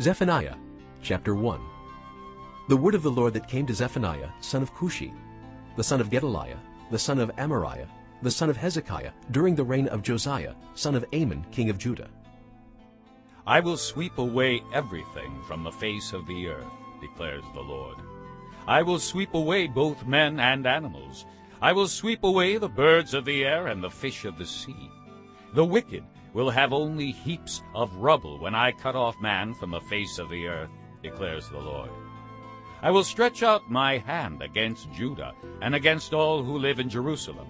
Zephaniah chapter 1 The word of the Lord that came to Zephaniah, son of Cushi, the son of Gedaliah, the son of Amariah, the son of Hezekiah, during the reign of Josiah, son of Amon, king of Judah. I will sweep away everything from the face of the earth, declares the Lord. I will sweep away both men and animals. I will sweep away the birds of the air and the fish of the sea. The wicked will have only heaps of rubble when I cut off man from the face of the earth, declares the Lord. I will stretch out my hand against Judah and against all who live in Jerusalem.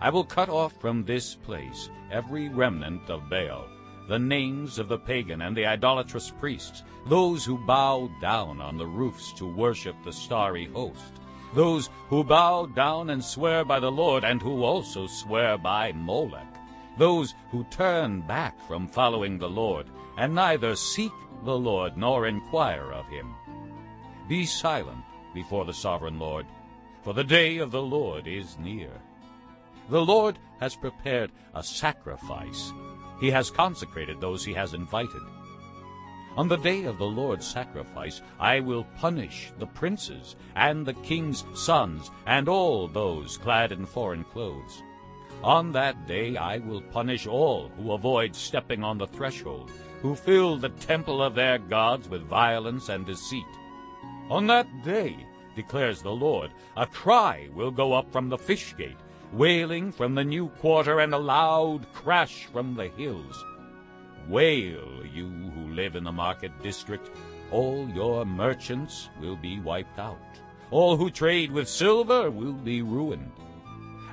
I will cut off from this place every remnant of Baal, the names of the pagan and the idolatrous priests, those who bow down on the roofs to worship the starry host, those who bow down and swear by the Lord and who also swear by Molech, those who turn back from following the Lord, and neither seek the Lord nor inquire of him. Be silent before the sovereign Lord, for the day of the Lord is near. The Lord has prepared a sacrifice. He has consecrated those he has invited. On the day of the Lord's sacrifice I will punish the princes and the king's sons and all those clad in foreign clothes. On that day I will punish all who avoid stepping on the threshold, who fill the temple of their gods with violence and deceit. On that day, declares the Lord, a cry will go up from the fish gate, wailing from the new quarter, and a loud crash from the hills. Wail, you who live in the market district, all your merchants will be wiped out. All who trade with silver will be ruined.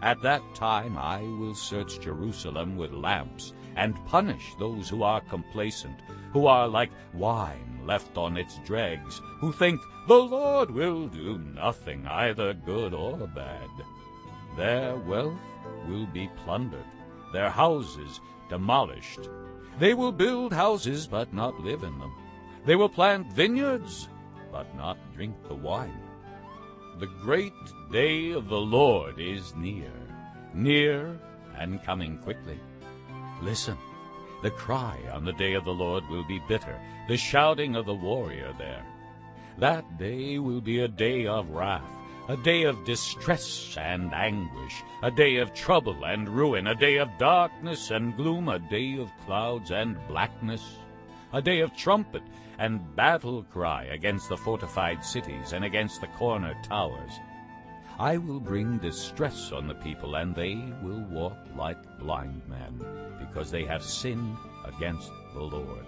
At that time I will search Jerusalem with lamps, and punish those who are complacent, who are like wine left on its dregs, who think, The Lord will do nothing, either good or bad. Their wealth will be plundered, their houses demolished. They will build houses, but not live in them. They will plant vineyards, but not drink the wine. The great day of the Lord is near, near and coming quickly. Listen, the cry on the day of the Lord will be bitter, the shouting of the warrior there. That day will be a day of wrath, a day of distress and anguish, a day of trouble and ruin, a day of darkness and gloom, a day of clouds and blackness, a day of trumpet and battle cry against the fortified cities and against the corner towers. I will bring distress on the people, and they will walk like blind men, because they have sinned against the Lord.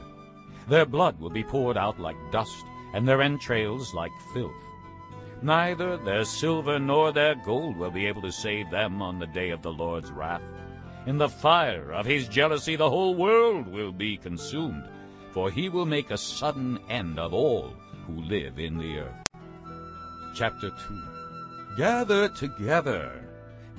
Their blood will be poured out like dust, and their entrails like filth. Neither their silver nor their gold will be able to save them on the day of the Lord's wrath. In the fire of his jealousy the whole world will be consumed, for he will make a sudden end of all who live in the earth. Chapter 2 Gather together,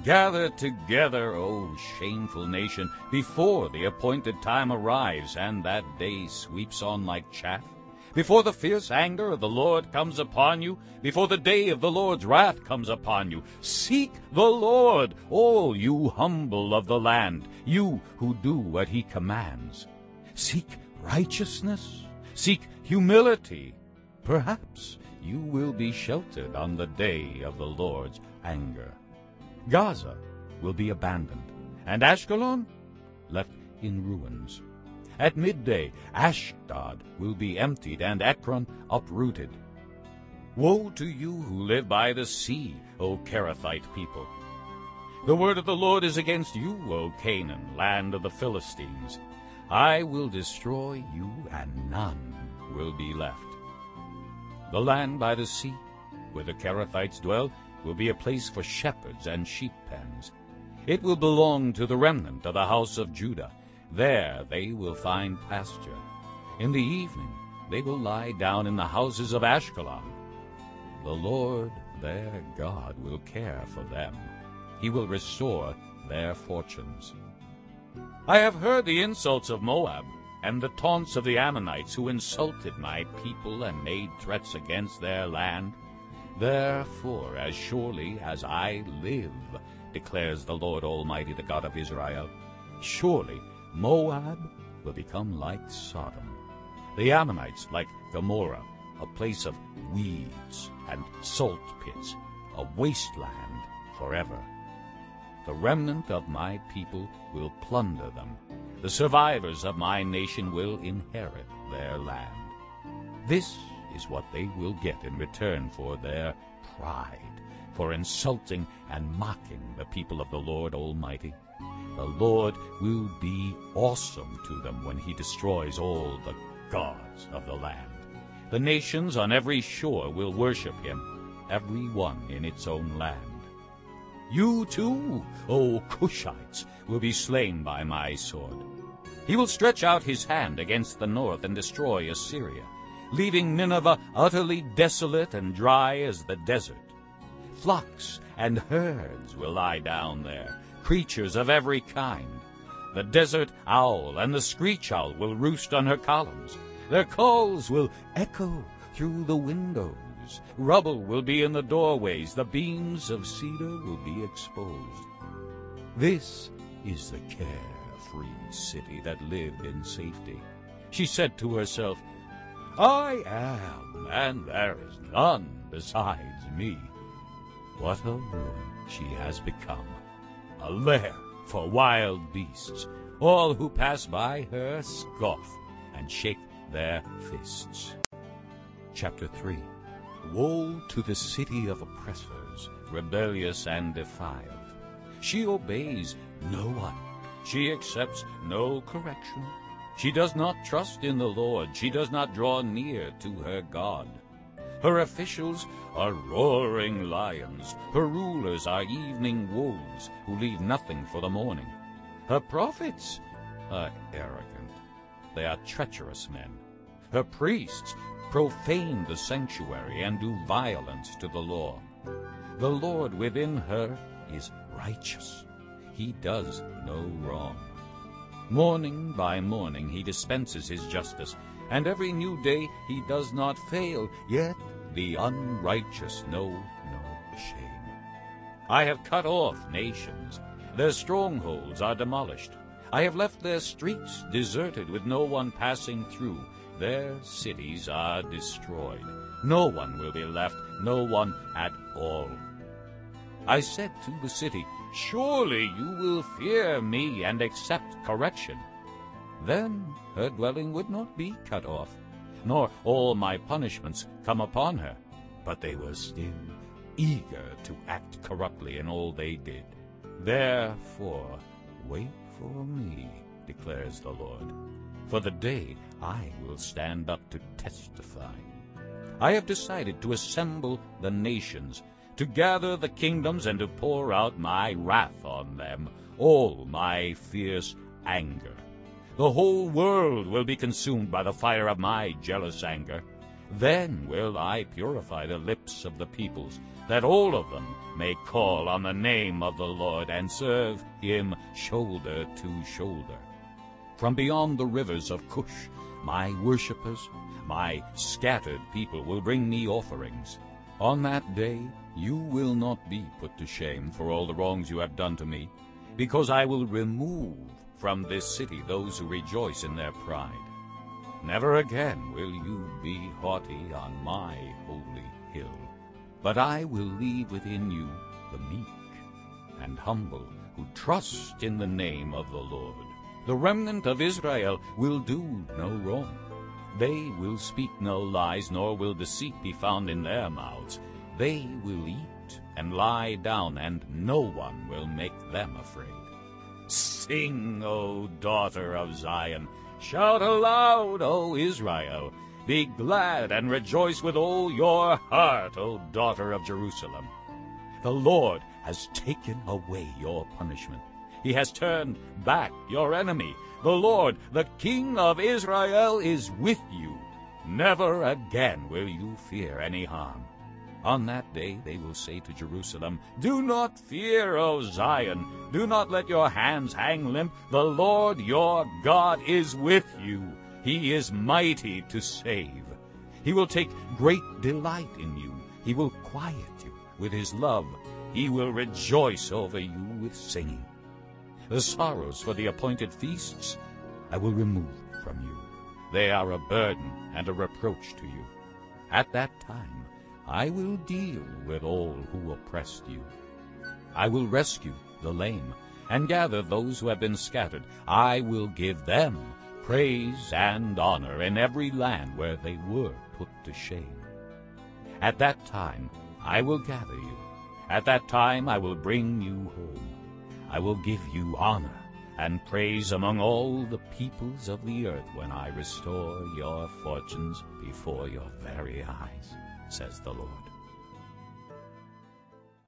gather together, O shameful nation, before the appointed time arrives, and that day sweeps on like chaff. Before the fierce anger of the Lord comes upon you, before the day of the Lord's wrath comes upon you, seek the Lord, all you humble of the land, you who do what he commands. Seek righteousness, seek humility. Perhaps you will be sheltered on the day of the Lord's anger. Gaza will be abandoned, and Ashkelon left in ruins. At midday Ashdod will be emptied, and Ekron uprooted. Woe to you who live by the sea, O Kerethite people! The word of the Lord is against you, O Canaan, land of the Philistines. I will destroy you, and none will be left. The land by the sea, where the Kerethites dwell, will be a place for shepherds and sheep pens. It will belong to the remnant of the house of Judah. There they will find pasture. In the evening they will lie down in the houses of Ashkelon. The Lord their God will care for them. He will restore their fortunes. I have heard the insults of Moab and the taunts of the Ammonites who insulted my people and made threats against their land. Therefore, as surely as I live, declares the Lord Almighty, the God of Israel, surely Moab will become like Sodom, The Ammonites like Gomorrah, a place of weeds and salt pits, a wasteland forever. The remnant of my people will plunder them. The survivors of my nation will inherit their land. This is what they will get in return for their pride, for insulting and mocking the people of the Lord Almighty. The Lord will be awesome to them when he destroys all the gods of the land. The nations on every shore will worship him, every one in its own land. You too, O Cushites, will be slain by my sword. He will stretch out his hand against the north and destroy Assyria, leaving Nineveh utterly desolate and dry as the desert. Flocks and herds will lie down there, creatures of every kind. The desert owl and the screech owl will roost on her columns. Their calls will echo through the Rubble will be in the doorways. The beams of cedar will be exposed. This is the carefree city that lived in safety. She said to herself, I am, and there is none besides me. What a ruin she has become a lair for wild beasts. All who pass by her scoff and shake their fists. Chapter 3 Woe to the city of oppressors, rebellious and defiled. She obeys no one. She accepts no correction. She does not trust in the Lord. She does not draw near to her God. Her officials are roaring lions. Her rulers are evening wolves who leave nothing for the morning. Her prophets are arrogant. They are treacherous men. Her priests profane the sanctuary and do violence to the law. The Lord within her is righteous. He does no wrong. Morning by morning he dispenses his justice, and every new day he does not fail, yet the unrighteous know no shame. I have cut off nations. Their strongholds are demolished. I have left their streets deserted with no one passing through. Their cities are destroyed. No one will be left, no one at all. I said to the city, Surely you will fear me and accept correction. Then her dwelling would not be cut off nor all my punishments come upon her. But they were still eager to act corruptly in all they did. Therefore, wait for me, declares the Lord, for the day I will stand up to testify. I have decided to assemble the nations, to gather the kingdoms, and to pour out my wrath on them, all my fierce anger. The whole world will be consumed by the fire of my jealous anger. Then will I purify the lips of the peoples, that all of them may call on the name of the Lord and serve him shoulder to shoulder. From beyond the rivers of Cush, my worshippers, my scattered people will bring me offerings. On that day you will not be put to shame for all the wrongs you have done to me, because I will remove from this city those who rejoice in their pride. Never again will you be haughty on my holy hill, but I will leave within you the meek and humble who trust in the name of the Lord. The remnant of Israel will do no wrong. They will speak no lies, nor will deceit be found in their mouths. They will eat and lie down, and no one will make them afraid. Sing, O daughter of Zion. Shout aloud, O Israel. Be glad and rejoice with all your heart, O daughter of Jerusalem. The Lord has taken away your punishment. He has turned back your enemy. The Lord, the King of Israel, is with you. Never again will you fear any harm. On that day they will say to Jerusalem, Do not fear, O Zion. Do not let your hands hang limp. The Lord your God is with you. He is mighty to save. He will take great delight in you. He will quiet you with his love. He will rejoice over you with singing. The sorrows for the appointed feasts I will remove from you. they are a burden and a reproach to you. At that time I will deal with all who oppressed you. I will rescue the lame, and gather those who have been scattered. I will give them praise and honor in every land where they were put to shame. At that time I will gather you. At that time I will bring you home. I will give you honor and praise among all the peoples of the earth when I restore your fortunes before your very eyes, says the Lord.